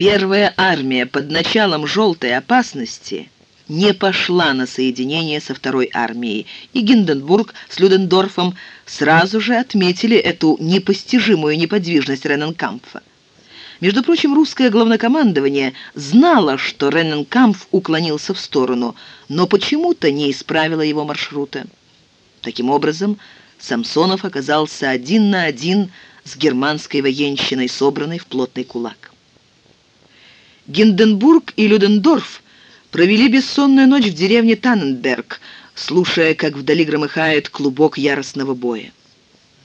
Первая армия под началом «желтой опасности» не пошла на соединение со второй армией, и Гинденбург с Людендорфом сразу же отметили эту непостижимую неподвижность Ренненкампфа. Между прочим, русское главнокомандование знало, что Ренненкампф уклонился в сторону, но почему-то не исправило его маршрута. Таким образом, Самсонов оказался один на один с германской военщиной, собранной в плотный кулак. Гинденбург и Людендорф провели бессонную ночь в деревне Танненберг, слушая, как вдали громыхает клубок яростного боя.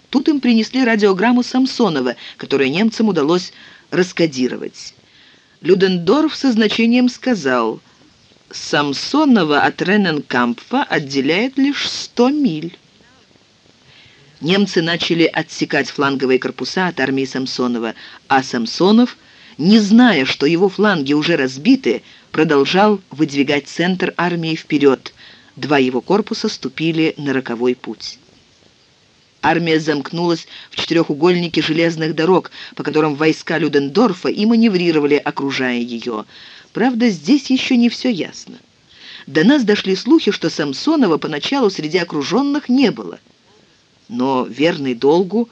Тут им принесли радиограмму Самсонова, которую немцам удалось раскодировать. Людендорф со значением сказал, «Самсонова от Рененкампфа отделяет лишь сто миль». Немцы начали отсекать фланговые корпуса от армии Самсонова, а Самсонов – не зная, что его фланги уже разбиты, продолжал выдвигать центр армии вперед. Два его корпуса ступили на роковой путь. Армия замкнулась в четырехугольнике железных дорог, по которым войска Людендорфа и маневрировали, окружая ее. Правда, здесь еще не все ясно. До нас дошли слухи, что Самсонова поначалу среди окруженных не было. Но верный долгу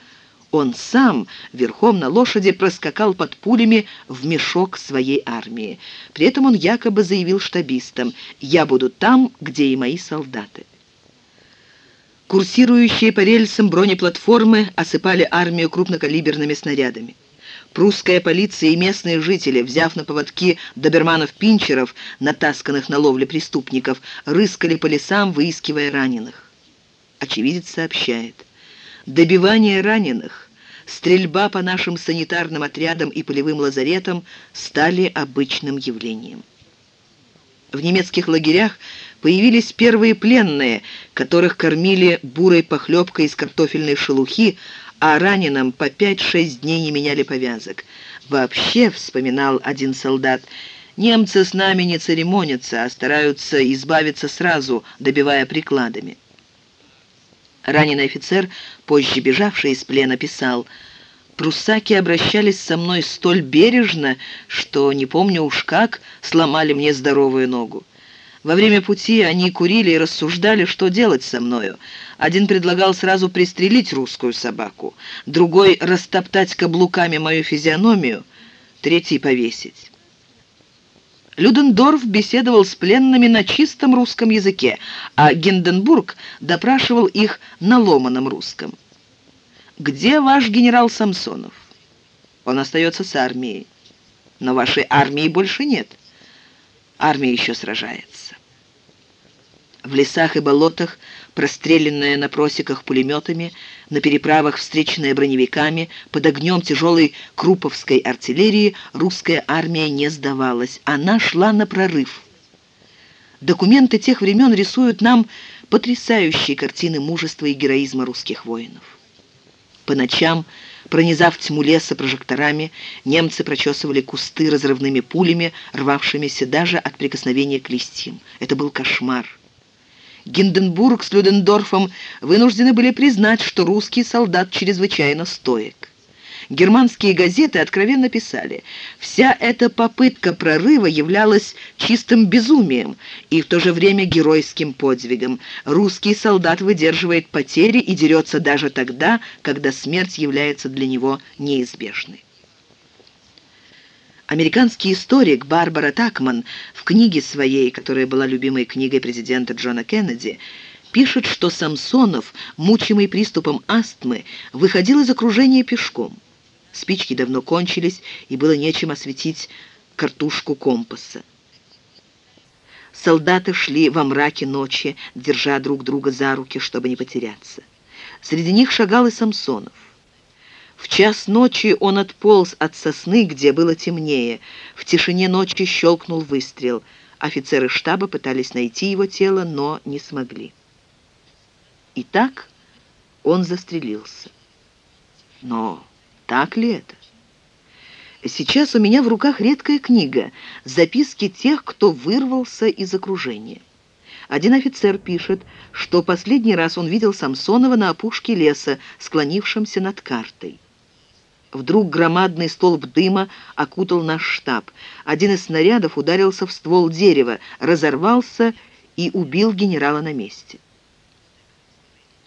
он сам верхом на лошади проскакал под пулями в мешок своей армии. При этом он якобы заявил штабистам «Я буду там, где и мои солдаты». Курсирующие по рельсам бронеплатформы осыпали армию крупнокалиберными снарядами. Прусская полиция и местные жители, взяв на поводки доберманов-пинчеров, натасканных на ловле преступников, рыскали по лесам, выискивая раненых. Очевидец сообщает – Добивание раненых, стрельба по нашим санитарным отрядам и полевым лазаретам стали обычным явлением. В немецких лагерях появились первые пленные, которых кормили бурой похлебкой из картофельной шелухи, а раненым по 5-6 дней не меняли повязок. Вообще, вспоминал один солдат, немцы с нами не церемонятся, а стараются избавиться сразу, добивая прикладами. Раненый офицер, позже бежавший из плена, писал «Пруссаки обращались со мной столь бережно, что, не помню уж как, сломали мне здоровую ногу. Во время пути они курили и рассуждали, что делать со мною. Один предлагал сразу пристрелить русскую собаку, другой — растоптать каблуками мою физиономию, третий — повесить. Людендорф беседовал с пленными на чистом русском языке, а Гинденбург допрашивал их на ломаном русском. «Где ваш генерал Самсонов?» «Он остается с армией». «Но вашей армии больше нет». «Армия еще сражается». В лесах и болотах простреленная на просеках пулеметами, на переправах встреченная броневиками, под огнем тяжелой круповской артиллерии русская армия не сдавалась. Она шла на прорыв. Документы тех времен рисуют нам потрясающие картины мужества и героизма русских воинов. По ночам, пронизав тьму леса прожекторами, немцы прочесывали кусты разрывными пулями, рвавшимися даже от прикосновения к листьям. Это был кошмар. Гинденбург с Людендорфом вынуждены были признать, что русский солдат чрезвычайно стоек. Германские газеты откровенно писали, вся эта попытка прорыва являлась чистым безумием и в то же время геройским подвигом. Русский солдат выдерживает потери и дерется даже тогда, когда смерть является для него неизбежной. Американский историк Барбара Такман в книге своей, которая была любимой книгой президента Джона Кеннеди, пишет, что Самсонов, мучимый приступом астмы, выходил из окружения пешком. Спички давно кончились, и было нечем осветить картушку компаса. Солдаты шли во мраке ночи, держа друг друга за руки, чтобы не потеряться. Среди них шагал и Самсонов. В час ночи он отполз от сосны, где было темнее. В тишине ночи щелкнул выстрел. Офицеры штаба пытались найти его тело, но не смогли. И так он застрелился. Но так ли это? Сейчас у меня в руках редкая книга «Записки тех, кто вырвался из окружения». Один офицер пишет, что последний раз он видел Самсонова на опушке леса, склонившемся над картой. Вдруг громадный столб дыма окутал наш штаб. Один из снарядов ударился в ствол дерева, разорвался и убил генерала на месте.